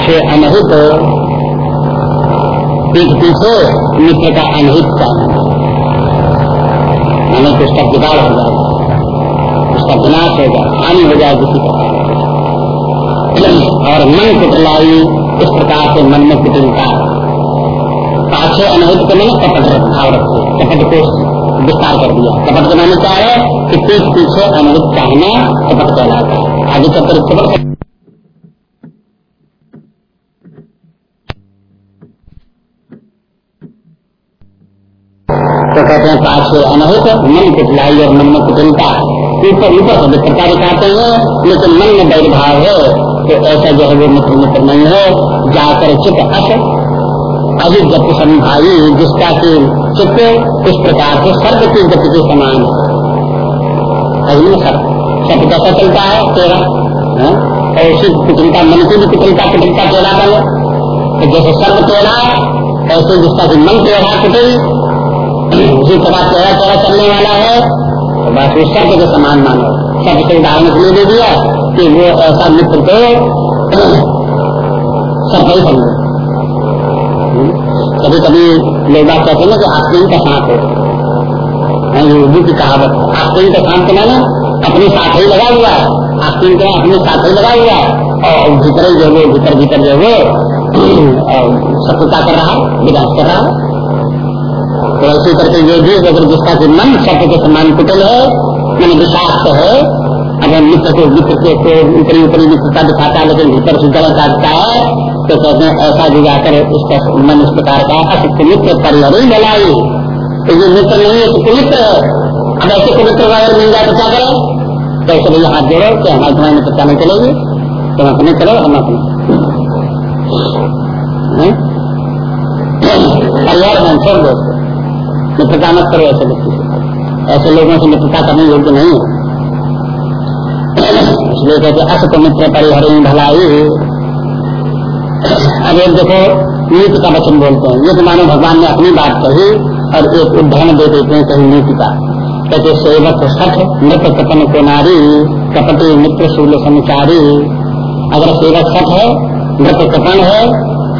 पाछे अनहित पीठ पीछे मित्र का अनहित चाहिए मैंने तो उसका बिगाड़ हो जाएगा उसका विनाश हो जाए, हानि हो जाए किसी का। और मन कुटलाई, इस प्रकार से मन में कुटिलता। पाछे अनहित के मैंने कपट भाव रखे कपट को विस्तार कर दिया। कपट के मैंने क्या है? कि पीठ पीछे अनहित चाहना कपट कहलाता है। आगे चक्कर कपट कहते हैं पाछे अनहित मन कुटलाई और मन में कुटिलता ऊपर ऊपर सब प्रकार दिखाते हैं, लेकिन मन में बैर भाव है तो ऐसा जो है वो मित्र मित्र नहीं है। जाकर चित अस। अधिक गति संभाई जिसका की चित्त इस प्रकार से सर्व की गति के समान। है सब कैसा चलता है, तेरा। और उसी कुटिलता मन की भी कुटिलता कुटिलता तेरा बने तो जैसे सर्व तेरा ऐसे जिसका की मन तेरा कुटिल उसी प्रकार तेरा तेरा चलने वाला है तो बस उस शब्द के समान मानो शब्द से उदाहरण के लिए दे दिया कि वो ऐसा मित्र को सब नहीं समझो कभी कभी लोग बात कहते हैं कि आस्तीन का सांप हो उर्दू की कहावत आस्तीन का सांप के ना अपने साथ ही लगा हुआ है आस्तीन का अपने साथ ही लगा हुआ है और भीतर जो है भीतर भीतर जो है शत्रुता कर रहा है, विकास कर रहा है। तो ऐसे करके ये भी अगर जिसका कि मन शब्द के समान कुटल है मन विषाक्त है। अगर मित्र को मित्र के ऊपरी ऊपरी मित्रता दिखाता है, लेकिन भीतर से गलत काटता है तो कहते हैं, ऐसा जो जाकर इसका मन इस प्रकार का असित मित्र परिहरी भलाई तो ये मित्र नहीं है तो है। अब ऐसे पवित्र अगर मिल जाए तो क्या करें? तो ऐसे भैया हाथ जोड़ो कि हमारे तुम्हारी मित्रता नहीं चलेगी? तुम अपने करो हम अपने। परिवार में छोड़ दोस्तों मित्रता मत करो ऐसे व्यक्ति से ऐसे लोगों से मित्रता करने योग्य नहीं है। इसलिए कहते अस तो मित्र परिहरी भलाई। अब एक देखो, नीति का वचन बोलते हैं। ये तो मानो भगवान ने अपनी बात कही और एक उदाहरण दे देते हैं कहीं नीति का। कहते सेवक सठ मृत कपन को नारी कपटी मित्र शूल संचारी अगर सेवक सठ है मृत कपन है,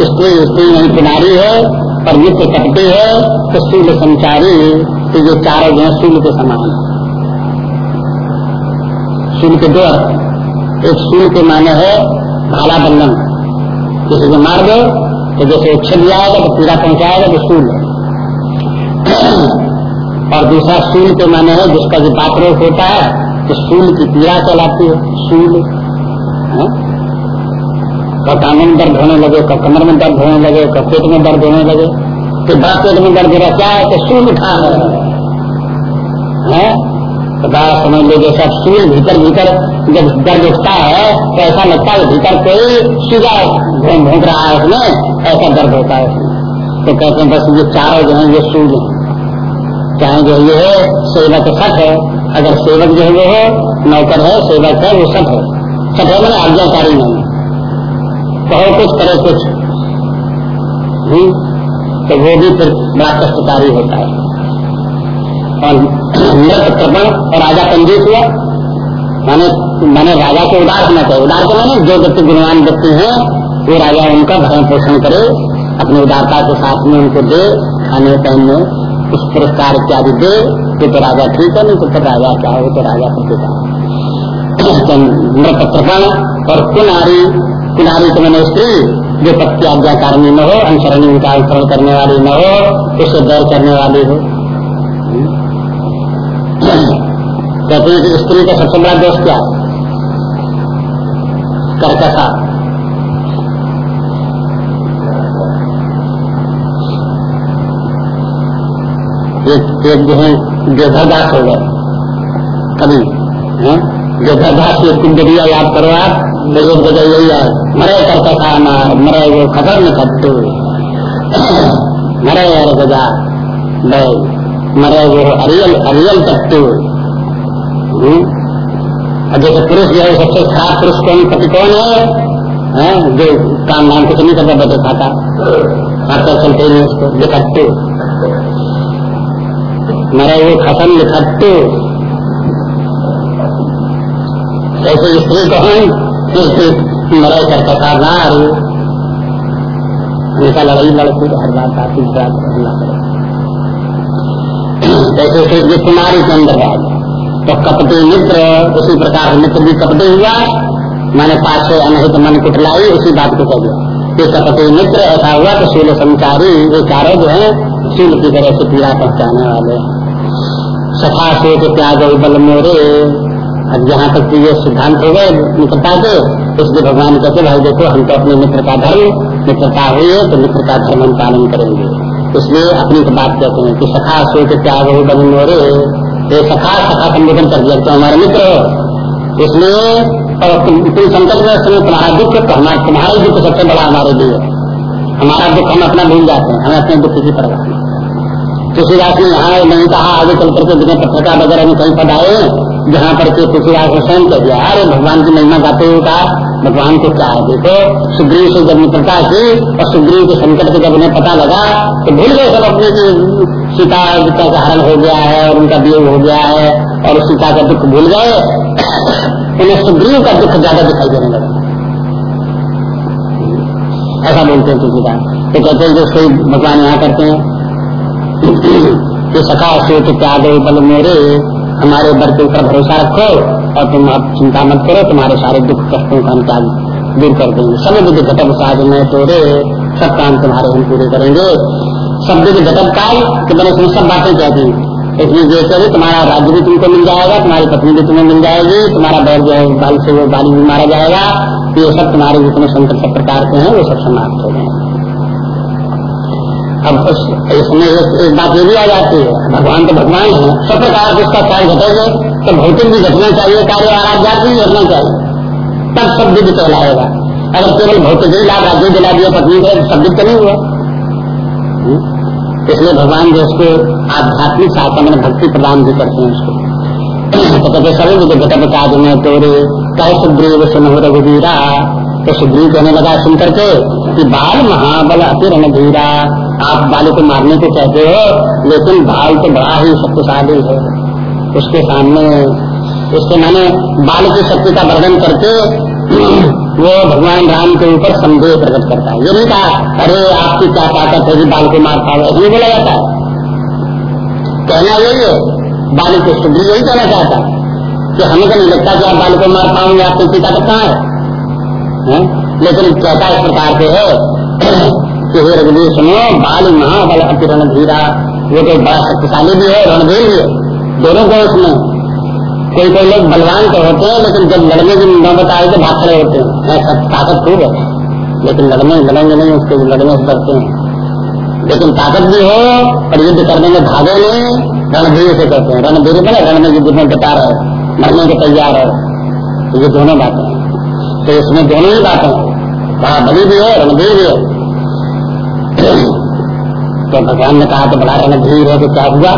स्त्री स्त्री नहीं किनारी है और मित्र कपटी है तो सूल संचारी तो ये चारों जो है सूल के समान। सूल के दो एक सूल के माने है भाला बंधन। किसी को मार दो तो जैसे छिप जाएगा तो पीड़ा पहुंचाएगा तो सूल और दूसरा सूल के माने है जिसका जो बातरोग होता है तो सूल की पीड़ा चलाती है सूल कब कानों में दर्द होने लगे कमर में दर्द होने लगे पेट में दर्द होने लगे तो बड़ा पेट में दर्द रहा क्या है तो सूल उठा है? तो बड़ा समझ लो जैसा सूल भीतर भीतर जब दर्द उठता है तो ऐसा लगता है भीतर कोई सूगा घूम रहा है उसमें, ऐसा दर्द होता है तो कहते हैं, बस ये चारों जो है, ये है। चाहे जो ये है, सेवक सठ है। अगर सेवक जो है वो है नौकर है, सेवक है, वो सब है। सब है मैंने आज्ञाकारी नहीं कहो कुछ करे कुछ। हुँ? तो वो भी फिर बड़ा कष्टकारी होता है। और नृत्य कृपण और राजा कंजूस हुआ। माने मैंने राजा को उदार होना चाहिए। उदार को मैंने जो व्यक्ति गुणवान व्यक्ति हैं वो राजा उनका भरण पोषण करे अपनी उदारता के साथ में उनको दे खाने पहनने उस पुरस्कार इत्यादि दे तो, तो राजा ठीक है नहीं तो फिर राजा क्या हो तो राजा प्रतिभा नृत्य कृपण और कुनारी कुनारी तो स्त्री जो पत्ती आज्ञाकारिणी न हो अनुसरणी उनका अनुसरण करने वाली न हो, उससे डर करने वाली हो। कहते हैं कि स्त्री का सबसे बड़ा दोष क्या? कर्कशा। एक जो है देवदास हो गए। कभी देवदास की कुंडलिया याद करो आप। एक जगह यही है मरे करके खाना मरे वो खबर में खट्टू मरे और गजा मरे वो अरियल अरियल और जैसे पुरुष जो है सबसे खराब पुरुष कौन पति कौन है, है? जो काम नाम कुछ नहीं करता बैठे खाता खाता चलते नहीं उसको लिखट्टू मरे वो खत्म लिखट्टू ऐसे स्त्री को हम मरे करता था नारी हमेशा लड़ाई लड़ते हर बात आती जैसे से कुमारी के अंदर तो कपटे मित्र, उसी प्रकार मित्र भी कपटे हुआ। मैंने पास से अनहित मन कुटलाई, उसी बात को कह दिया। कि कपटे मित्र ऐसा हुआ तो शील संचारी, ये चारों जो है, शील की तरह से पीड़ा पहुँचाने वाले। सखा से तो त्याग बल मोरे अब जहाँ तक ये सिद्धांत हो गए मित्रता के इसलिए भगवान कहते भाई देखो, हम तो अपने मित्र का धर्म, मित्रता हुई है तो मित्र का धर्म हम पालन करेंगे। इसलिए अपनी तो बात कहते हैं कि सखा से तो त्याग बल मोरे ये सखा सखा संबोधन कर दिया तो हमारे मित्र हो। इसलिए तुम संकट में समय तुम्हारा दुख तो हमारा, तुम्हारा दुख सबसे बड़ा हमारे लिए। हमारा दुख हम अपना भूल जाते हैं, हमें अपने दुख की परवाह तुलसीदास ने यहाँ नहीं कहा, आगे चल करके जिन्हें पत्रकार वगैरह में कहीं पद आए जहाँ पर के तुलसीदास ने स्वयं कह दिया, अरे, भगवान की महिमा गाते हुए कहा भगवान को क्या है देखो। सुग्रीव से जब मित्रता की और सुग्रीव के संकट से जब उन्हें पता लगा तो भूल गए सब अपने की सीता का हरण हो गया है और उनका वियोग हो गया है और सीता का दुख भूल गए। उन्हें सुग्रीव का दुख ज़्यादा दिखाई देने लगा। ऐसा बोलते हैं तुलसीदास तो कहते हैं जो भगवान यहाँ करते हैं। सखा सूत त्याग बल, मेरे हमारे बर के ऊपर भरोसा रखो और तुम अब चिंता मत करो, तुम्हारे सारे दुख कष्टों का हम दूर कर देंगे। सब विधि घटक साज में तोड़े सब काम तुम्हारे हम पूरे करेंगे। सब विधि घटक काल कि मैंने उसमें सब बातें कह दी इसलिए ये कहे, तुम्हारा राज्य भी तुमको मिल जाएगा, तुम्हारी पत्नी भी तुम्हें मिल जाएगी, तुम्हारा बैर जो है, बाल से वो बाली भी मारा जाएगा। ये सब तुम्हारे जितने संकट सब प्रकार के हैं, वो सब समाप्त हो गए। अब इसमें एक बात ये भी आ जाती है, भगवान तो भगवान है सब प्रकार जिसका कार्य घटेगा तो भौतिक भी घटना चाहिए कार्य आराध्यात्म भी घटना चाहिए। तब सब विधि कहलाएगा। अगर केवल भौतिक ही लाभ राज्य दिला दिया, पत्नी को सब तो नहीं हुआ। हम्म? इसलिए भगवान जो उसको आध्यात्मिक शासन में भक्ति प्रदान भी करते हैं उसको। तो कहते सभी विधि घटक काज में तोरे कह सुग्रीव सुन रघुवीरा। तो सुग्रीव कहने लगा सुन करके कि बाल महाबल अति रणधीरा आप बालू को मारने को कहते हो, लेकिन बाल तो बड़ा ही शक्तिशाली है। उसके सामने, उसके मैंने बाल की शक्ति का वर्णन करके वो भगवान राम के ऊपर संदेह प्रकट करता है। ये नहीं कहा, अरे, आपकी क्या ताकत है कि बाल को मार पाओ ऐसे बोला जाता है। कहना यही है, बाल को शुद्धि यही कहना चाहता है कि हमें तो नहीं लगता कि आप बाल को मार पाओगे आपकी ताकत कहाँ है? लेकिन कहता इस प्रकार से है कि हे रघुवीर सुनो बाल महाबल अतिरण धीरा वो तो बड़ा शक्तिशाली भी है, रणधीर भी है। दोनों को उसमें कोई कोई लोग बलवान तो होते हैं, लेकिन जब लड़ने की नौबत आए तो भाग खड़े होते हैं। ताकत खूब है। लेकिन लड़ने, लड़ेंगे नहीं, उसके लड़ने से डरते हैं। लेकिन ताकत भी हो और युद्ध करने में भागे नहीं, रणधीर से कहते हैं। रणधीर बने रण में युद्ध में डटा रहे मरने को तैयार है तो ये दोनों बातें तो इसमें दोनों ही बातें बड़ा बड़ी भी है, रणधीर भी है। तो भगवान ने कहा तो बड़ा रहना धीर है तो क्या हुआ?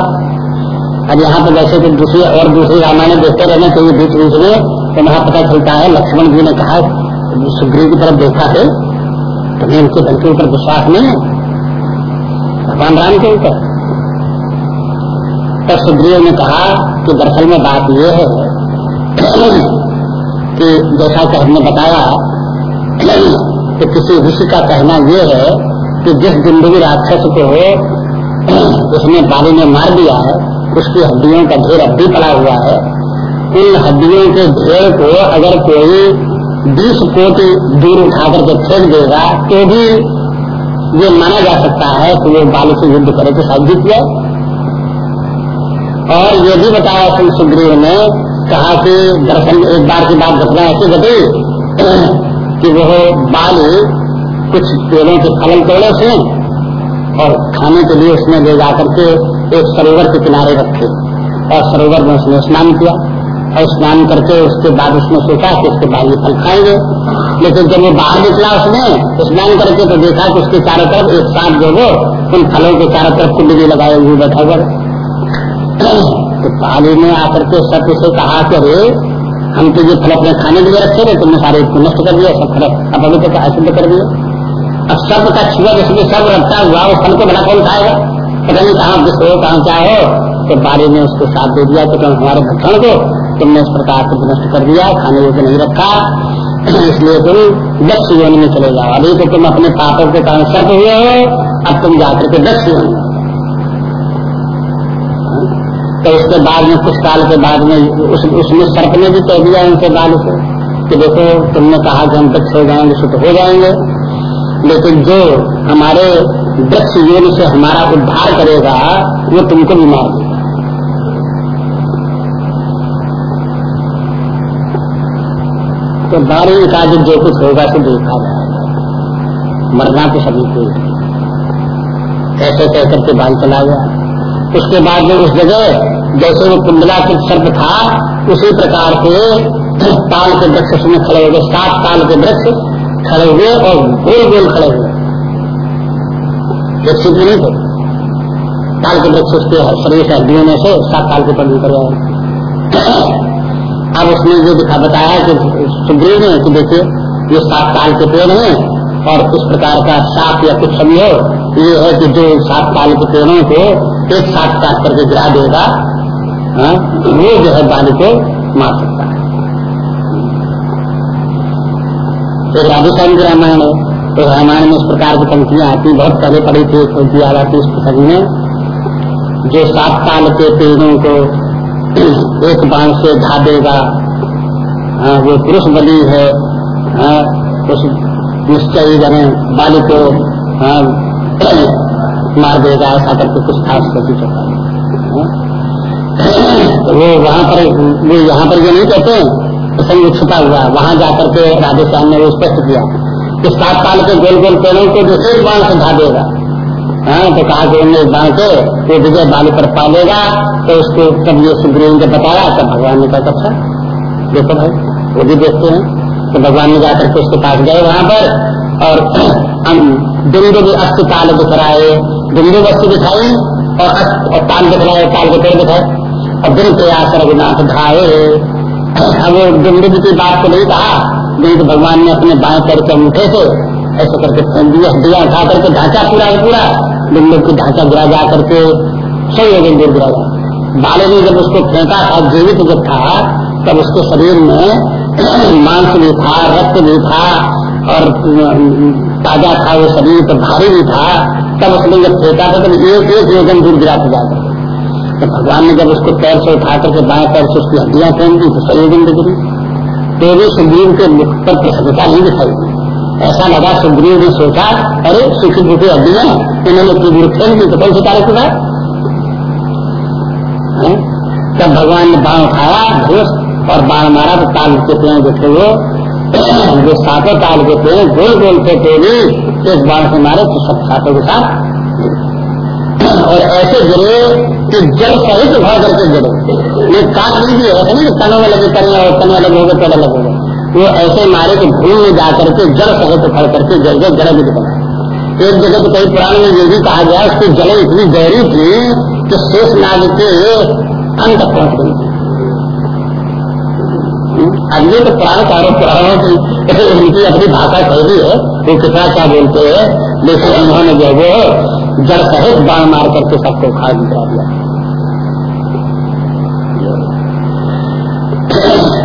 अब यहाँ पे वैसे तो दूसरी और दूसरी रामायण देखते रहना चाहिए बीच बीच में तो वहाँ पता चलता है, लक्ष्मण जी ने कहा, सुग्रीव की तरफ़ देखा है तुम्हें उनके धन के ऊपर विश्वास नहीं है। भगवान राम के ऊपर। तब सुग्रीव ने कहा कि दरअसल में बात यह है कि जैसा कि हमने बताया कि किसी ऋषि का कहना यह है कि जिस ज़िंदगी राक्षस को उसने बाली ने मार दिया है, उसकी हड्डियों का ढेर अभी पड़ा हुआ है। इन हड्डियों के ढेर को अगर कोई बीस कोटि दूर उठा करके फेंक देगा तो भी ये माना जा सकता है कि वो बालू से युद्ध करे तो शायद जीत जाए। और ये भी बताया सिंह सुग्रीव ने, कहा कि दर्शन एक बार की बात घटना ऐसी घटी कि वो बाल कुछ पेड़ों के फलन तोड़े से और खाने के लिए उसने ले जाकर के एक सरोवर के किनारे रखे और सरोवर में उसने स्नान किया और स्नान करके उसके बाद उसने सोचा कि उसके बाद ये फल खाएँगे। लेकिन जब वो बाहर निकला उसने, स्नान करके तो देखा कि उसके चारों तरफ़ एक साथ जो वो उन फलों के चारों तरफ़ कुंडली लगाए हुए बैठा हुआ तो पाली ने आकर के सत्य से कहा कि अरे, हम तो ये फल अपने खाने के लिए रखे थे, तुमने सारे नष्ट कर दिया सब फल अभी तक अशुद्ध कर दिया अब शब्द का छुआ जिसमें सब रखता हुआ उस फल को बड़ा कौन खाएगा? पता नहीं कहाँ विष हो कहाँ क्या हो। तो बारी ने उसको साथ दे दिया तो तुम हमारे भक्षण को तुमने इस प्रकार से नष्ट कर दिया खाने योग्य नहीं रखा। इसलिए तुम दक्ष योनि में चले जाओ। अभी तो तुम अपने पापों के कारण सर्प हुए हो अब तुम जाकर के दक्ष योनि तो उसके बाद में कुछ काल के बाद में उस, उसमें सर्प ने भी कह दिया उनके बाल से कि देखो तुमने कहा कि हम दक्ष हो जाएँगे सुख हो जाएँगे। लेकिन जो हमारे दक्ष योग से हमारा उद्धार करेगा, वो तुमको भी मार देगा। तो बारी का जो कुछ होगा तो देखा जाएगा। मरना तो सभी को कैसे कह करके बाल चला गया। उसके बाद में उस जगह, जैसे वो कुंडला के सर्प था, उसी प्रकार के ताल के वृक्ष में खड़े हुए सात ताल के वृक्ष खड़े हुए और गोल गोल खड़े हुए वृक्ष नहीं थे। ताल के वृक्ष उसके शरीर से हड्डियों में से सात ताल के पड़ कर अब उसने जो दिखा बताया कि सुग्रीव ने कि देखिए ये सात साल के पेड़ हैं और इस प्रकार का सात या कुछ समझो ये है कि जो सात साल के पेड़ों को एक साथ काट करके गिरा देगा हाँ, वो जो है बाली को मार सकता है। एक राजस्थान की रामायण है। तो रामायण में इस प्रकार की पंक्तियाँ आती बहुत पहले पड़ी थी पंक्ति आ जाती इस प्रसंग में। जो सात साल के पेड़ों को एक बाण से ढा देगा हाँ, वो पुरुष बलि है हाँ, उस निश्चय जने बाली को हाँ, मार देगा ऐसा करके कुछ खास करके चलता तो वो वहाँ पर वो यहाँ पर ये नहीं कहते प्रसंग छुपा हुआ। वहाँ जाकर के राधे श्याम ने स्पष्ट किया। कि सात साल के गोल गोल पेड़ों को जो एक बाण से ढा देगा हाँ तो कहा कि उन्हें बाण के वो विजय बाली पर पालेगा तो उसको तब ये सुग्रीव ने बताया, तब भगवान ने कहा अच्छा देखो भाई वो भी देखते हैं। तो भगवान ने जाकर के उसके पास गए वहाँ पर, और बिंदु भी अस्त ताल दिखराए बिंदु वस्तु दिखाई और अस्त और ताल दिखलाए ताल के पेड़ दिखाए और दिन प्रयास रघुनाथ ढाए अब बिंदु की बात को नहीं कहा। बिंदु भगवान ने अपने बाएँ के अंगूठे से ऐसे करके हड्डियाँ उठा करके ढांचा पूरा पूरा। बिल्लो की ढांचा गिरा जा करके सही हो गई, गिरा जा। बाले ने जब उसको फेंका था जीवित जब था, तब उसके शरीर में मांस भी था, रक्त भी था, और ताज़ा था वो शरीर तो भारी भी था। तब उसने जब फेंका था, तब एक एक योजन दूर गिरा जाकर तो भगवान ने जब उसको पैर से उठा करके बाएँ पैर से उसकी हड्डियाँ फेंक दी तो सही योजन गिरी। तो भी सुग्रीव के मुख पर प्रसन्नता नहीं दिखाई। दी ऐसा लगा सुग्रीव ने सोचा, अरे सुखी दुखी हड्डियाँ इन्होंने की फेंक दी तो कौन सी तारीख हुआ तब भगवान ने बाण उठाया, घोष, और बाण मारा तो ताल के पेड़ देखे वो, जो सातों ताल के पेड़ गोल गोल थे भी एक बाण से मारे तो सब सातों के साथ और ऐसे गिरे कि जल सहित भर करके गिरे। ये काट लीजिए ऐसा नहीं तनों में लगे तने और तने अलग हो हो गए वो ऐसे मारे कि भूल में जाकर के जड़ सहित फल करके जल गए भी बना एक जगह तो कई पुराण में ये भी कहा गया, उसकी जल इतनी गहरी थी कि शेष नाग के अंत पहुँच गई। अगले तो पुराण कारों पुराणों की उनकी अपनी भाषा शैली है, वो कितना क्या बोलते हैं, लेकिन उन्होंने जो वो जड़ सहित बाण मार करके सबको खा दिया।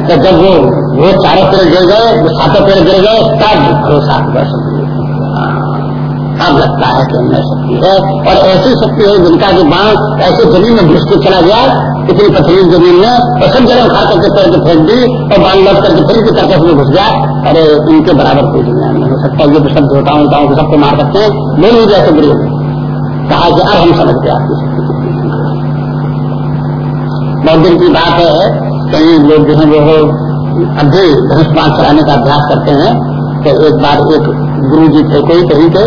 तो जब वो वो चारों पेड़ गिर गए, वो सातों पेड़ गिर गए, तब भरोसा हुआ अब लगता है कि उनमें शक्ति है। और ऐसी शक्ति है जिनका जो बाण ऐसे ज़मीन में घुस के चला गया, इतनी पथरीली ज़मीन में और सब जगह उठा करके पेड़ को फेंक दी और बाण लौट करके फिर की तरफ़ में घुस गया। अरे, इनके बराबर कोई दुनिया नहीं हो सकता। ये तो सब देवताओं उताओं को सबको मार सकते हैं। ले लीजिए ऐसे गृह कहा कि अब हम समझ शक्ति बहुत दिन की बात है, कई लोग जो है वो अभी धनुष बाण चलाने का अभ्यास करते हैं तो एक बार एक गुरु जी थे, कोई कहीं थे,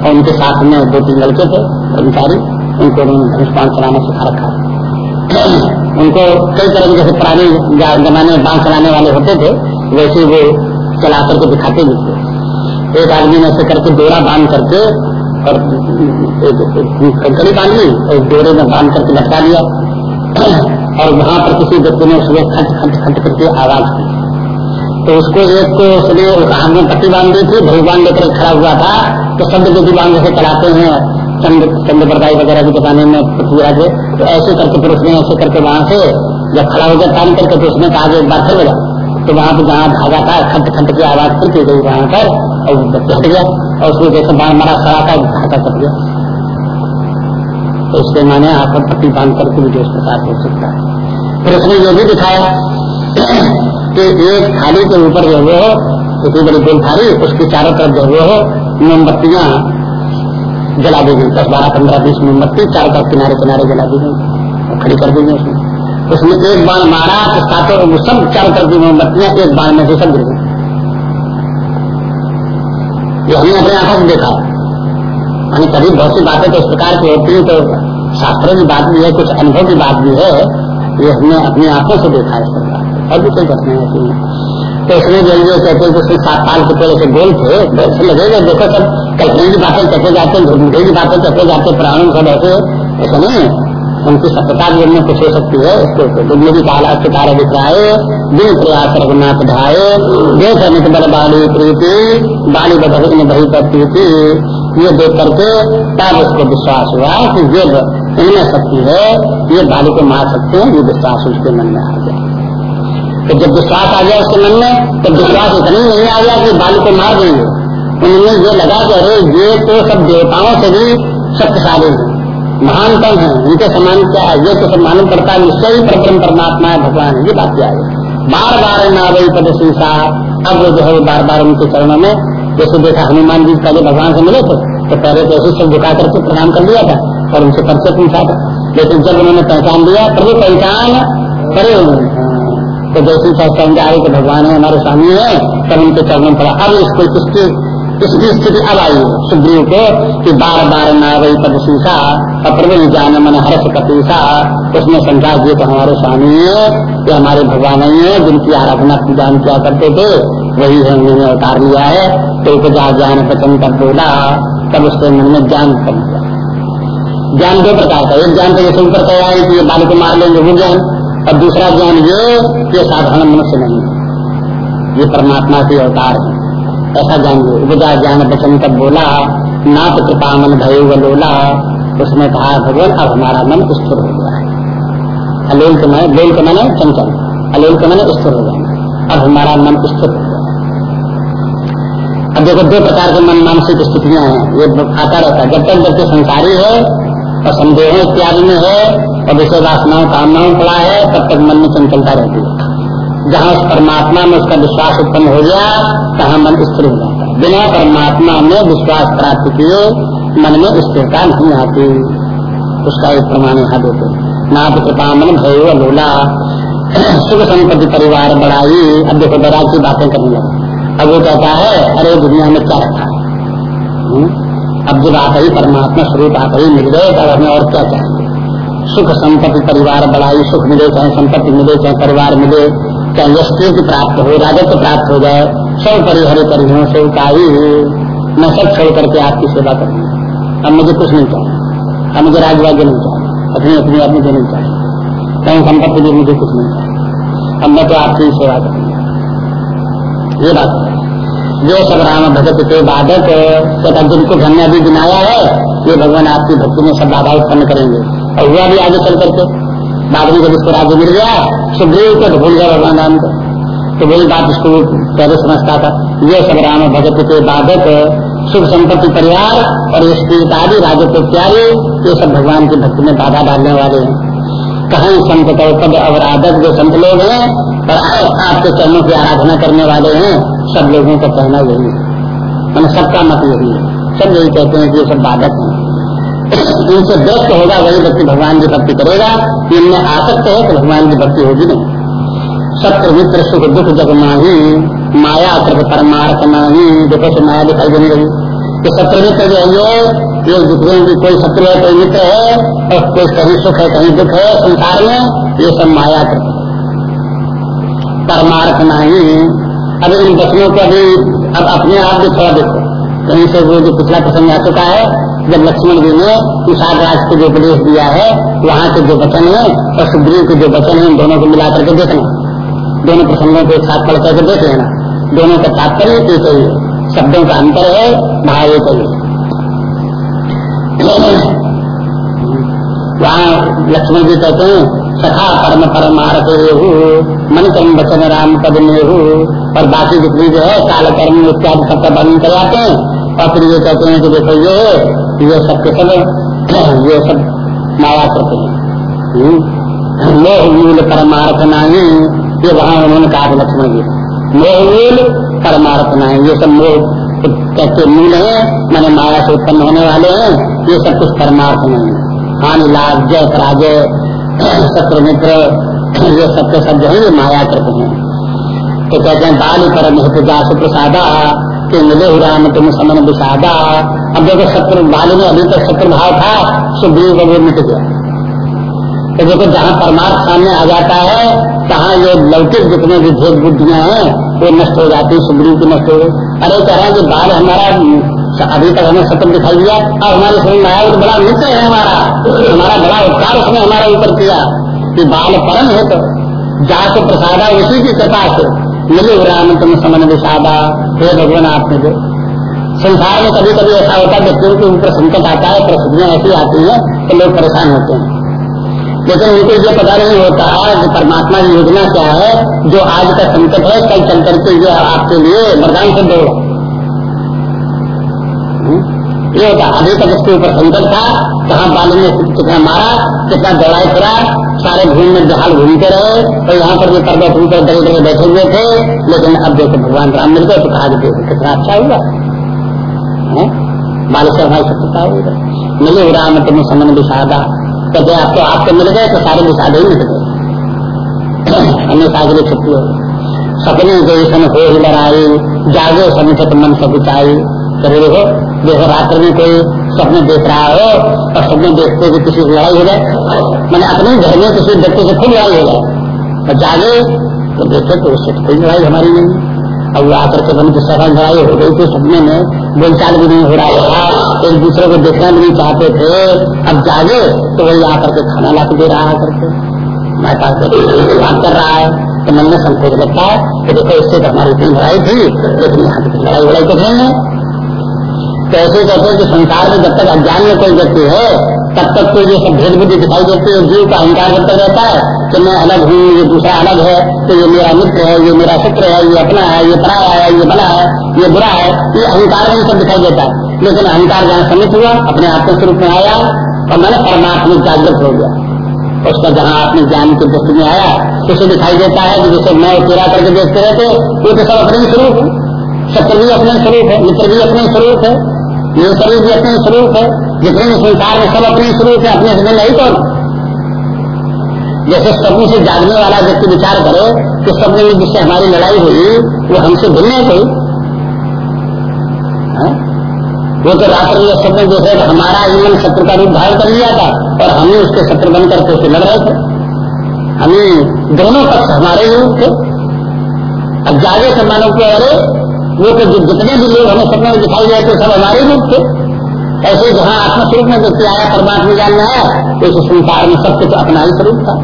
और उनके साथ में दो तीन लड़के थे, कर्मचारी, उनको उन्होंने धनुष बाण चलाना सिखा रखा। उनको कई तरह के जैसे पुराने जमाने में बाण चलाने वाले होते थे, वैसे वो चला करके दिखाते भी थे। एक आदमी ने ऐसे करके डोरा बाँध करके और कंकड़ी बाँध और डोरे में बाँध करके लटका दिया। और वहाँ पर किसी व्यक्ति ने उसमें खट खट खट करके आवाज़ की। तो उसको एक को उसने में पट्टी बाँध दी थी, भगवान लेकर खड़ा हुआ था। तो शब्द विधि बाँध जैसे चलाते हैं चंद चंद बरदाई वगैरह की दुकाने में पृथ्वीराज तो ऐसे करके फिर उसने ऐसे करके वहाँ से जब खड़ा हो गया तान करके तो उसने कहा एक बार फिर तो वहाँ पर जहाँ धागा था खंड खट की आवाज़ करके गई वहाँ पर, और हट गया, और उसमें जैसे बाढ़ मारा सड़ा था धागा कट गया। तो उसके माने आखिर पट्टी बाँध करके भी इस प्रकार हो सकता है। फिर उसने ये भी दिखाया कि एक थाली के ऊपर जो वो, इतनी बड़ी गोल थाली, उसके चारों तरफ़ जो वो, मोमबत्तियाँ जला दी गई। दस बारह, पंद्रह, बीस मोमबत्ती चारों तरफ़ किनारे किनारे जला दी गई। खड़ी कर दी गई उसमें उसमें एक बार मारा तो सातों सब चारों तरफ़ की मोमबत्तियाँ एक बार में से सब गिर गई ये हमने अपने आँखों से देखा। यानी कभी बहुत सी बातें तो इस प्रकार की होती है तो शास्त्रों की बात भी है, कुछ अनुभव की बात भी है, ये हमने अपनी आँखों से देखा है इस प्रकार और भी कोई घटना है। तो उसमें जो ये कहते हैं कि सात साल के पहले से गोल थे ऐसे लगेगा देखो सब कल्पना की बातें कहते जाते हैं की बातें कहते जाते प्राणों सब ऐसे ऐसा नहीं उनकी सत्यता भी उनमें कुछ हो सकती है, उसके दुनिया की काला सितारा दिखलाए दिन प्रयास रघुनाथ ढाए देख अमित बल बाली प्रीति, बाली बधक में बही प्रतीति ये देख करके तब उसको विश्वास हुआ कि ये इनमें शक्ति है, ये बाली को मार सकते हैं, ये विश्वास उसके मन में आ गया। तो जब विश्वास आ गया उसके मन में तो विश्वास इतना नहीं आ गया कि बाल को मार देंगे। उन्होंने ये लगा कि अरे ये तो सब देवताओं से भी शक्तिशाली है। महानतम है इनके समान क्या है? ये तो मालूम पड़ता है, निश्चय ही परम परमात्मा है, भगवान ये बात क्या है? बार बार ना वही पद शीशा अब वो जो है बार बार उनके चरणों में, जैसे देखा हनुमान जी पहले भगवान से मिले थे तो पहले तो ऐसे सब झुका करके प्रणाम कर लिया था, और उनसे परिचय पूछा था। लेकिन जब उन्होंने पहचान लिया प्रभु पहचान करे उन्होंने तो जैसे समझा रहे कि भगवान है, हमारे स्वामी है, तब उनके चरणों पर अब इसको इसकी इसकी स्थिति अब आई सुग्रीव को कि बार बार ना वही पद शीशा अप्रवल जान मन हर्ष कपीसा उसने समझा दिए तो हमारे स्वामी है कि हमारे भगवान ही है, जिनकी आराधना पूजा किया करते थे, वही है, उन्होंने उतार लिया है। तो उपजा ज्ञान पचन कर बोला, तब उसके मन में ज्ञान कर दिया ज्ञान दो प्रकार का एक ज्ञान तो ये ऊपर कह है कि ये बाल को मार लेंगे वो ज्ञान, और दूसरा ज्ञान ये ये साधारण मनुष्य नहीं ये परमात्मा के अवतार है। ऐसा ये उपजा ज्ञान बचन तब बोला, नाथ कृपा मन भय लोला। उसने कहा, भगवान, अब हमारा मन स्थिर हो गया है। अलोल के मन, लोल के मन चंचल। अलोल के मन स्थिर हो गया अब हमारा मन स्थिर हो गया अब देखो, दो प्रकार के मन मानसिक स्थितियाँ हैं। ये आता रहता है। जब तक जब संसारी है और संदेह इत्यादि में है और विषय वासनाओं, कामनाओं पड़ा है, तब तक मन में चंचलता रहती है। जहाँ उस परमात्मा में उसका विश्वास उत्पन्न हो गया, तहाँ मन स्थिर हो जाता है। बिना परमात्मा में विश्वास प्राप्त किए, मन में स्थिरता नहीं आती। उसका एक प्रमाण यहाँ देते नाथ कृपा मन भय लोला। सुख संपत्ति परिवार बढ़ाई। अब देखो बैराग की बातें करने लगे। अब वो कहता है, अरे, दुनिया में क्या रखा है? हम्म? अब जब आप ही परमात्मा स्वरूप आप ही मिल गए, तब हमें और क्या चाहिए? सुख संपत्ति परिवार बढ़ाई। सुख मिले, चाहे संपत्ति मिले, चाहे परिवार मिले। चाहे यश की प्राप्त हो राजत्व प्राप्त हो जाए, सब परिहरे परिहरों से उतारी, मैं सब छोड़ करके आपकी सेवा करूँगी अब मुझे कुछ नहीं चाहिए। अब मुझे राजवाग्य नहीं चाहिए। अपनी अपनी आप मुझे नहीं चाहिए। कहीं संपत्ति भी मुझे कुछ नहीं चाहिए। अब मैं तो आपकी सेवा करूँगा ये बात जो सब राम भगत के बाधक तथा जिनको धन्य अभी गिनाया है, ये भगवान आपकी भक्ति में सब बाधा उत्पन्न करेंगे। और हुआ भी आगे चल करके। बाद में जब इसको राज्य गया सुग्रीव को भूल गया भगवान राम को। तो वही बात इसको पहले समझता था। ये सब राम भगत के बाधक, सुख संपत्ति परिवार और स्त्रीतादि राजत्व इत्यादि ये सब भगवान की भक्ति में बाधा डालने वाले हैं। कहीं संत पद अवराधक जो संत लोग हैं और आपके चरणों की आराधना करने वाले हैं, सब लोगों का कहना यही है। मैंने सबका मत यही है। सब यही कहते हैं कि ये सब बाधक है। इनसे व्यस्त होगा, वही व्यक्ति भगवान की भक्ति करेगा। इनमें आसक्त है तो भगवान की भक्ति होगी नहीं। सत्र मित्र सुख दुख जग माही, माया कृत परमार्थ माही, देखो से माया दिखाई देने लगी। तो सत्य मित्र जो है ये दूसरे की कोई शत्रु है कोई मित्र है, और कोई कहीं सुख है, कहीं दुख है, संसार में, ये सब माया कृत परमार्थ नहीं अब इन बच्चों को अभी अब अपने आप भी थोड़ा देखो। कहीं से वो जो पिछला प्रसंग आ चुका है जब लक्ष्मण जी ने तुषार राज को जो उपदेश दिया है, वहाँ के जो वचन है और सुग्रीव के जो वचन है, दोनों को मिला करके देखना दोनों प्रसंगों को एक साथ पढ़ करके देख लेना। दोनों का तात्पर्य एक ही शब्दों का अंतर है, भाव एक ही वहाँ लक्ष्मण जी कहते हैं, सखा परम परमार्थ मन कम वचन राम पद मेहू और बाकी जितनी जो है, काल कर्म इत्यादि सबका वर्णन कर जाते हैं। और फिर ये कहते हैं कि देखो ये ये सब के सब ये सब माया करते हैं। मोह मूल परमार्थ नहीं ये वहाँ उन्होंने कहा लक्ष्मण जी। मोह मूल परमार्थ नहीं ये सब मोह कहते मूल है? मैंने माया से उत्पन्न होने वाले हैं। ये सब कुछ परमार्थ नहीं हानि, लाभ, जय, पराजय शत्रु मित्र ये सब के सब जो है, ये माया करते हैं। तो कहते हैं, बाल पर महत्व जास प्रसादा, कि मिले राम तुम समन विषादा। अब देखो शत्रु बाल में अभी तक शत्रु भाव था सुग्रीव को वो मिट गया। तो देखो जहाँ परमार्थ सामने आ जाता है, तहाँ ये लौकिक जितने भी भेद बुद्धियाँ हैं, वो नष्ट हो जाती है, सुग्रीव की नष्ट हो गई। अरे कह रहे हैं कि बाल हमारा, अभी तक हमें सत्य दिखाई दिया और हमारे शरीर में आया तो बड़ा मित्र है हमारा। हमारा बड़ा उपकार उसने हमारा ऊपर किया। कि बाल परम है तो जात प्रसादा उसी की कृपा से, मिले राम तुम समन विषादा, हे भगवान आपने जो संसार में कभी कभी ऐसा होता है व्यक्तियों के ऊपर संकट आता है, परिस्थितियाँ ऐसी आती है तो लोग परेशान होते हैं। लेकिन उनको ये पता नहीं होता है कि परमात्मा की योजना क्या है, जो आज का संकट है, कल चल करके ये आपके लिए वरदान सिद्ध होगा। हम्म? ये होता अभी तक इसके ऊपर संकट था कहाँ बालू ने कितना मारा कितना दौड़ाई फिरा सारे घूम में जहाल घूमते रहे तो यहाँ पर भी पर्वत ऊपर दरे दरे बैठे हुए थे, लेकिन अब देखो भगवान राम मिल गए तो कहा कितना अच्छा हुआ। बाल से हमारी सत्यता होगा। मिले राम तुम समन विषादा। कहते आप तो आपको मिल गए तो सारे विषाद ही मिल गए। के लिए छुट्टी हो सपने जैसन हो ही लड़ाई जागे समुचित मन सब ऊंचाई देखो देखो रात्र में कोई सपने देख रहा हो, और सपने देखते हुए किसी की लड़ाई हो जाए। मैंने अपने घर में किसी व्यक्ति से खुद लड़ाई हो जाए। और जागे तो देखे तो उससे कोई लड़ाई हमारी नहीं। अब वो आकर के बनी सभा लड़ाई हो गई थी सपने में। बोलचाल भी नहीं हो रहा था, एक दूसरे को देखना भी नहीं चाहते थे। अब जागे तो वही आकर के खाना ला दे रहा है करके। मैं बात कर रहा है। तो मन में संकोच लगता है कि देखो, इससे तो हमारी इतनी लड़ाई थी, लेकिन यहाँ की लड़ाई वड़ाई तो नहीं है। तो ऐसे कहते हैं कि संसार में जब तक अज्ञान में कोई व्यक्ति है तब तक तो ये सब भेद बुद्धि दिखाई देती है जीव का अहंकार तक रहता है कि मैं अलग हूँ, ये दूसरा अलग है तो ये मेरा मित्र है, ये मेरा शत्रु है, ये अपना है, ये पराया है, ये बना है, ये बुरा है, ये अहंकार में सब दिखाई देता है। लेकिन अहंकार जहाँ समित हुआ, अपने आत्म स्वरूप में आया और मैंने परमात्मा जागृत हो गया। उसका जहाँ आपने ज्ञान की दृष्टि में आया, उसे दिखाई देता है कि जैसे मैं तेरा करके देखते रहते वो तो सब अपने ही स्वरूप है। शत्रु भी अपने स्वरूप है, मित्र भी अपने स्वरूप है, ये शरीर भी अपने स्वरूप है। जितने भी संसार में सब अपने स्वरूप है अपने से नहीं तो जैसे स्वप्न से जागने वाला व्यक्ति विचार करे कि स्वप्न में जिससे हमारी लड़ाई हुई, वो हमसे भिन्न कोई? हाँ? वो तो रात्र में देखे तो हमारा जीवन शत्रु का रूप धारण कर लिया था और हमें उसके शत्रु बन करके उसे लड़ रहे थे। हमें दोनों पक्ष हमारे ही थे। अब जागे से मानो के अरे वो तो जितने भी लोग हमें सपने में दिखाई देते सब हमारे रूप थे। ऐसे जहाँ आत्मस्वरूप में व्यक्ति आया परमात्मा ज्ञान में आया तो इस संसार में सब कुछ अपना ही स्वरूप था।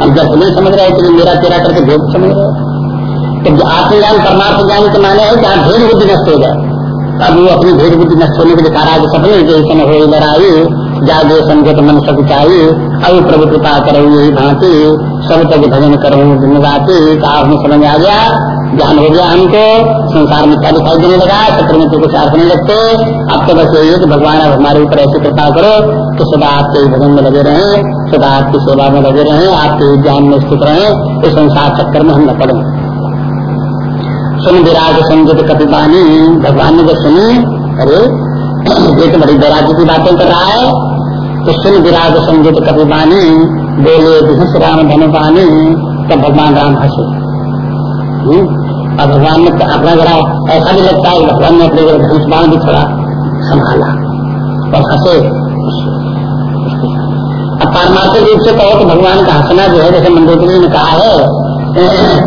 हम जब नहीं समझ रहे थे मेरा तेरा करके भेद समझ रहे तो आत्मज्ञान परमात्मा ज्ञान के माने है जहाँ भेद बुद्धि नष्ट हो जाए। अब वो अपनी भेद बुद्धि नष्ट होने के लिए रहा है सपने जैसे हो लड़ाई जागे संगत मन सब चाहिए, अब प्रभु कृपा करो यही भांति, सब तक भजन करो ज़िम्मेदारी कहा, हमें समझ आ गया ज्ञान हो गया हमको, संसार में क्या दिखाई देने लगा शत्रु में कुछ अर्थ नहीं लगते अब तो बस यही है कि भगवान अब हमारे ऊपर ऐसी कृपा करो कि सदा आपके भजन में लगे रहे, सदा आपकी सेवा में लगे रहे, आपके ज्ञान में स्थित रहे, इस संसार चक्कर में हम न पड़े सुन विराग संगत कपिबानी भगवान ने जब सुनी, अरे, ये तो बड़ी वैराग्य की बातें कर रहा है तो सुन विराग संगीत कपिबानी बोले बिहस राम धनुबानी तब भगवान राम हंसे? और भगवान ने अपना जरा ऐसा भी लगता है भगवान ने अपने भी थोड़ा संभाला और हंसे। अब पारमार्थिक रूप से कहो तो भगवान का हंसना जो है, जैसे मंदोत्री ने कहा है,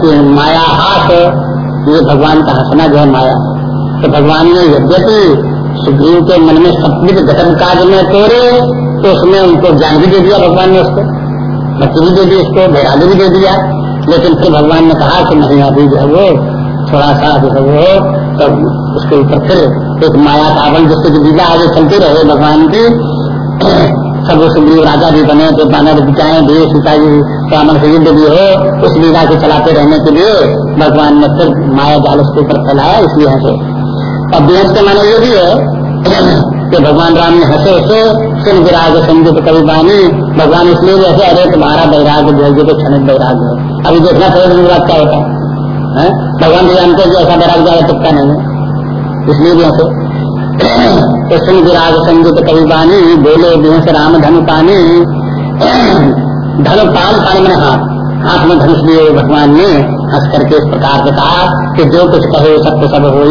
कि माया हाथ, ये भगवान का हंसना जो है माया। तो भगवान ने यद्यपि सुग्रीव के मन में सप्त घटन काज में तोड़े तो उसमें उनको ज्ञान भी दे दिया भगवान ने उसको, भक्ति भी दे दी उसको, वैराग्य भी दे दिया। लेकिन फिर भगवान ने कहा कि नहीं, अभी जो है वो थोड़ा सा जो है वो, तब उसके ऊपर फिर एक माया का आवल जिससे लीला आगे चलती रहे भगवान की, सब सुग्रीव राजा भी बने तो बानर जाए भी सीता जी रावण से युद्ध भी हो, उस लीला को चलाते रहने के लिए भगवान ने फिर माया जाल उसके ऊपर फैलाया, इसलिए हंसे और बेहद के माने ये भी है कि भगवान राम ने हंसे उसे सुन विराग संगीत कवि बानी भगवान इसलिए जैसे अरे तुम्हारा बैराग जो है तो क्षणिक बैराग है। अभी देखना थोड़ा बात क्या होता है। भगवान भी जानते हैं ऐसा बैराग ज़्यादा टिकता नहीं है। इसलिए तो सुन विराग संगीत कवि बानी बोले बिहस राम धनु पानी। धनु पान पानी में हाथ हाथ में धनुष लिए भगवान ने हंस करके इस प्रकार से कहा कि जो कुछ कहे सत्य सब हो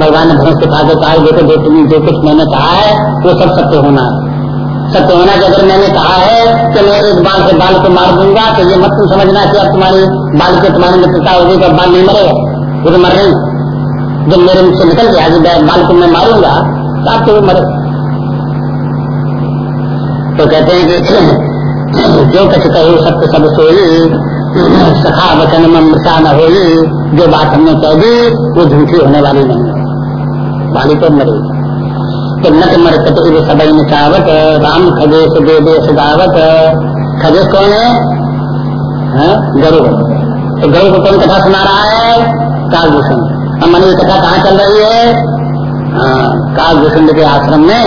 भगवान ने धनुष के साथ कहा देखो जो तुम जो कुछ मैंने कहा है, वो सब सत्य होना सत्य होना कि अगर मैंने कहा है कि मैं एक बाल से बाल को मार दूँगा तो ये मत तुम समझना कि अब तुम्हारी बाल के तुम्हारी मित्रता होगी तो बाल नहीं मरेगा। वो तो मर रही जब मेरे मुझसे निकल गया कि बाल को मैं मारूँगा तो आप तो मरे। तो कहते हैं कि जो कछ कहो, सत्य सब सोई। सखा वचन में मृषा न हो जो बात हमने कह दी, वो झूठी होने वाली नहीं है। वाली तो मरे तो नट मर कटोरी सबई में चावत राम खजेश दे दे सजावत खजेश कौन है, है? गरुड़। तो गरुड़ को कौन कथा सुना रहा है? कालभूषण। अब मन कथा कहाँ चल रही है? हाँ, काल भूषण के आश्रम में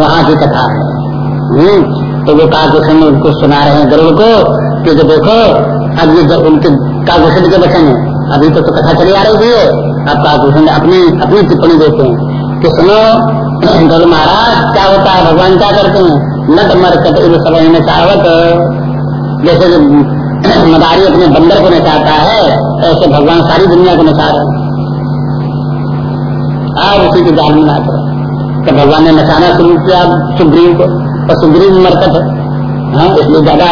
वहाँ की कथा है। हम्म, तो वो काल भूषण उनको सुना रहे हैं गरुड़ को कि जो देखो अब ये उनके काल भूषण के वचन है अभी तो, तो कथा चली आ रही है। अब काल भूषण अपनी अपनी टिप्पणी देते हैं कि सुनो गरुड़ महाराज, क्या होता है? भगवान क्या करते हैं? नट मर कट सब में चाहवत। जैसे मदारी अपने बंदर को नचाता है, ऐसे भगवान सारी दुनिया को नचा रहे हैं। आज उसी के जाल में रहे तो भगवान ने नचाना शुरू किया सुग्रीव को। और सुग्रीव मरकत है। इसलिए ज़्यादा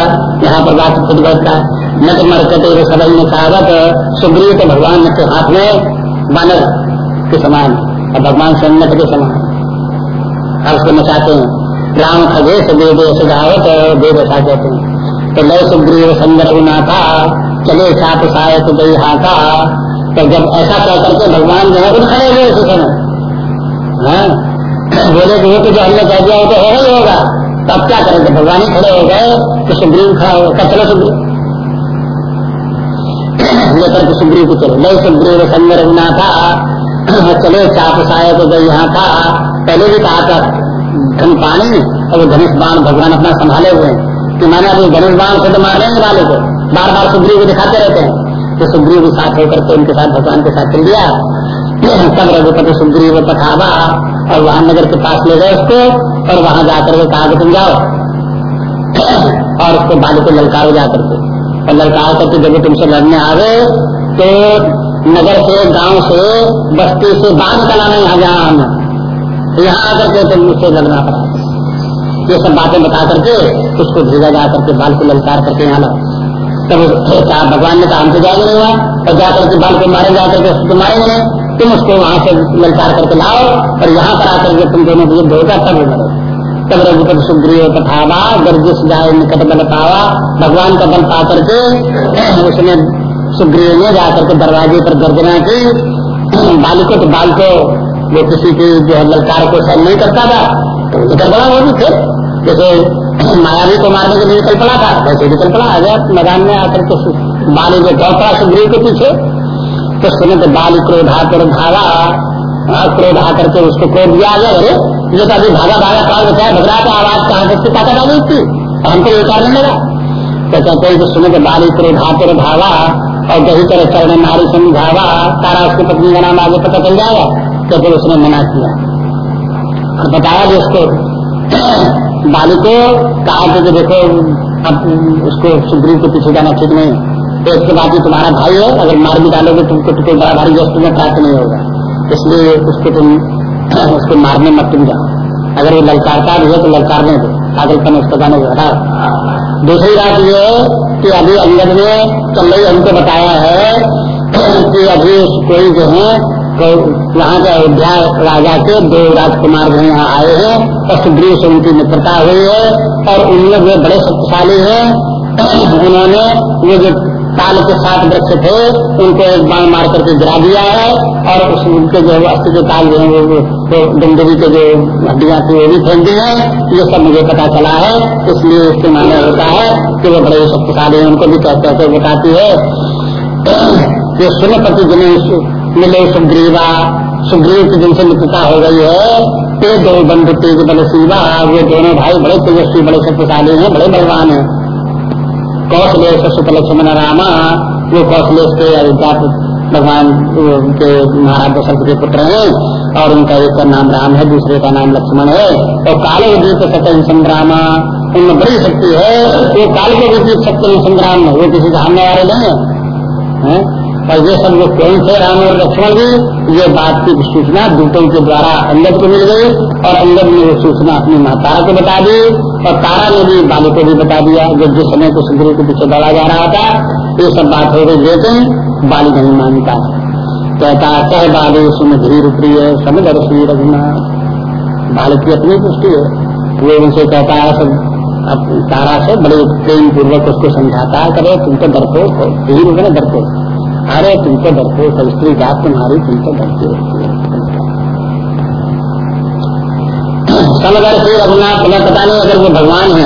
यहाँ पर बात खुद बैठता है। नट तो मरकत सदन में कहावत सुग्रीव के भगवान के हाथ में बानर के समान, और भगवान सन्नत के समान। अब उसको नचाते हैं। राम खगेश दे दे सुझावत देव ऐसा कहते हैं। तो लय सुग्रीव संदर्भ था चले साप सायक दई हाथा तो जब ऐसा कह करके भगवान जो है उठ खड़े हुए उस समय। हाँ? बोले कि वो तो जो हमने कह दिया, वो तो होगा ही होगा। तो अब क्या करेंगे? भगवान ही खड़े हो गए तो सुग्रीव खड़ा हो कब चलो सुग्रीव। लेकर सुग्रीव को चलो नहीं सुग्रीव संगर गुना था चले चाप साय तो यहाँ था पहले भी कहा था धन पानी और वो धनुष बाण भगवान अपना संभाले हुए हैं कि मैंने अभी धनुष बाण से तो मार लेंगे वाले को बार बार सुग्रीव को दिखाते रहते हैं तो सुग्रीव साथ होकर के उनके साथ भगवान के साथ चल दिया तब रघुपति सुग्रीव पठावा और वहाँ नगर के पास ले गए उसको और वहाँ जाकर के कहा तुम जाओ और उसको बाली को ललकारो जाकर के। और ललकार करके जब तुमसे लड़ने आ गए तो नगर से, गाँव से, बस्ती से बाहर निकलाना यहाँ जहाँ हम यहाँ आकर के तुम मुझसे लड़ना पड़ा। ये सब बातें बता करके उसको भेजा जा करके, बाल को ललकार करके यहाँ लगा तब भगवान ने काम तो जाएगा नहीं हुआ? और जाकर के बाल को मारे जाकर के उसको मारेंगे तुम उसको वहाँ से ललकार करके लाओ और यहाँ पर आकर के तुम दोनों युद्ध होगा तब मरो तब रघुपति सुग्रीव पठावा गर्जिश जाए निकट बल पावा भगवान का बल पा करके, उसने सुग्रीव ने जाकर के दरवाजे पर गर्जना की। बाल को तो बाल को वो किसी की जो है ललकार को सहन नहीं करता था। तो निकल बड़ा वो भी थे जैसे मायावी को मारने के लिए निकल पड़ा था। वैसे निकल पड़ा आ गया। मैदान में आकर के बाली जो पड़ा सुग्रीव के पीछे। तो सुने तो बाली क्रोधा पर भागा क्रोध आकर के उसको क्रोध दिया। गया ये तो अभी भागा भागा काल बचाया भगरा का आवाज़ कहाँ से आ गई थी। और हमको ये उतारने लगा तो कहते हैं कि सुने तो बाली क्रोधा पर भागा और दही तरह चरण नारी समझावा सारा उसकी पत्नी का नाम आगे पता चल जाएगा। तो फिर उसने मना किया। और बताया भी उसको, बाली को, कहा कि देखो, अब उसको सुग्रीव के पीछे जाना ठीक नहीं। तो उसके बाद ही तुम्हारा भाई है, अगर मार भी डालोगे तुमको तो कोई बड़ा भारी जस्ट तुम्हें प्राप्त नहीं होगा। इसलिए उसको तुम उसको मारने मत तुम जाओ। अगर वो ललकारता भी है तो ललकारने दो पागलपन जाने दो हटा दूसरी बात ये कि अभी अंगद ने चल हमको बताया है कि अभी कोई जो है तो यहाँ के अयोध्या राजा के दो राजकुमार जो यहाँ आए हैं, और सुग्रीव से उनकी मित्रता हुई है, और उनमें वे बड़े शक्तिशाली हैं। उन्होंने ये जो ताल के साथ वृक्ष थे, उनको एक बाण मार करके गिरा दिया है, और उस उनके जो अस्थि के ताल जो है, वो डुमडुबी के जो हड्डियाँ थी, वो भी फेंक दी है। ये सब मुझे पता चला है, इसलिए इसके माने होता है कि वो बड़े शक्तिशाली हैं, उनको भी कहते कहते बताती है। ये सुन प्रति जिन्हें मिले सुग्रीवा, सुग्रीव की जिनसे मित्रता हो गई है ते दो बंधु तेज बल शिवा वो दोनों भाई बड़े तेजस्वी, बड़े शक्तिशाली हैं, बड़े बलवान हैं। कौशलेश सुख लक्ष्मण रामा, वो कौशलेश के अयोध्या भगवान के महाराज दशरथ के पुत्र हैं, और उनका एक का नाम राम है, दूसरे का नाम लक्ष्मण है। और काले दीप सत्य संग्रामा उनमें बड़ी शक्ति है। वो काल के विद्युत सत्य संग्राम वो किसी का हमने वाले नहीं है? और ये सब लोग कौन थे राम और लक्ष्मण जी, ये बात की सूचना दूतों के द्वारा अंगद को मिल गई और अंगद ने वो सूचना अपनी माता को बता दी और तारा ने भी बालू को भी बता दिया, जब जिस समय को सुंदरी के पीछे दौड़ा जा रहा था, ये सब बात हो गई लेकिन बाली नहीं मानता कहता, कह बालू, सुन धीर प्रिय, समझ श्री रघुनाथ। बाल की अपनी पुष्टि है। वो उनसे कहता है सब, अब तारा से बड़े प्रेम पूर्वक उसको समझाता है करे, तुम तो डरपोक हो, धीर डरपोक अरे तुमको डरते हो स्त्री जात तुम्हारी, तुमको डरती समगर से रघुनाथ तुम्हें पता नहीं अगर वो भगवान है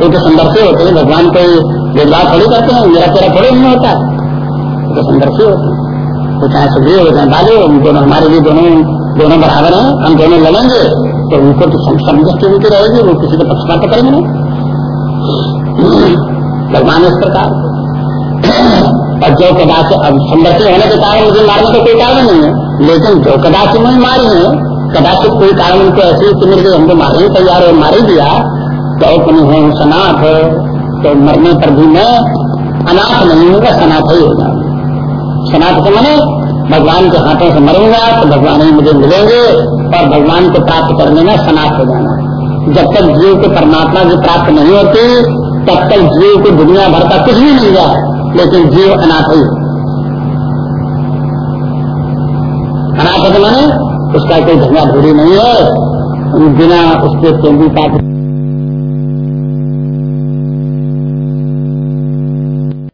वो तो संदर्शी होते हैं। भगवान कोई भेदभाव थोड़ी करते हैं, मेरा तेरा थोड़ी नहीं होता। तो संदर्शी होते हैं। तो चाहे सुग्रीव हो, चाहे बाजू दोनों हमारे भी दोनों दोनों बराबर हैं। हम दोनों लड़ेंगे तो उनको तो समझ उनकी रहेगी, वो किसी को पक्षपात तो करेंगे भगवान इस प्रकार। और जो कदाच अब संरक्षण होने के कारण मुझे मारने का कोई कारण नहीं है। लेकिन जो कदाच में मारी है कदाच कोई कारण उनको ऐसे मिल गई हमको मारने तैयार हो मार दिया तो अपनी हो सनाथ तो मरने पर भी मैं अनाथ नहीं होगा सनाथ ही होगा। सनाथ के मैंने भगवान के हाथों से मरूँगा तो भगवान ही मुझे मिलेंगे, और भगवान को प्राप्त करने में सनाथ हो जाना। जब तक जीव को परमात्मा की प्राप्त नहीं होती, तब तक जीव को दुनिया भर का कुछ भी मिल जाए। लेकिन जीव अनाथ ही अनाथ माने उसका कोई धंधा भूरी नहीं है। बिना उसके केंद्रीता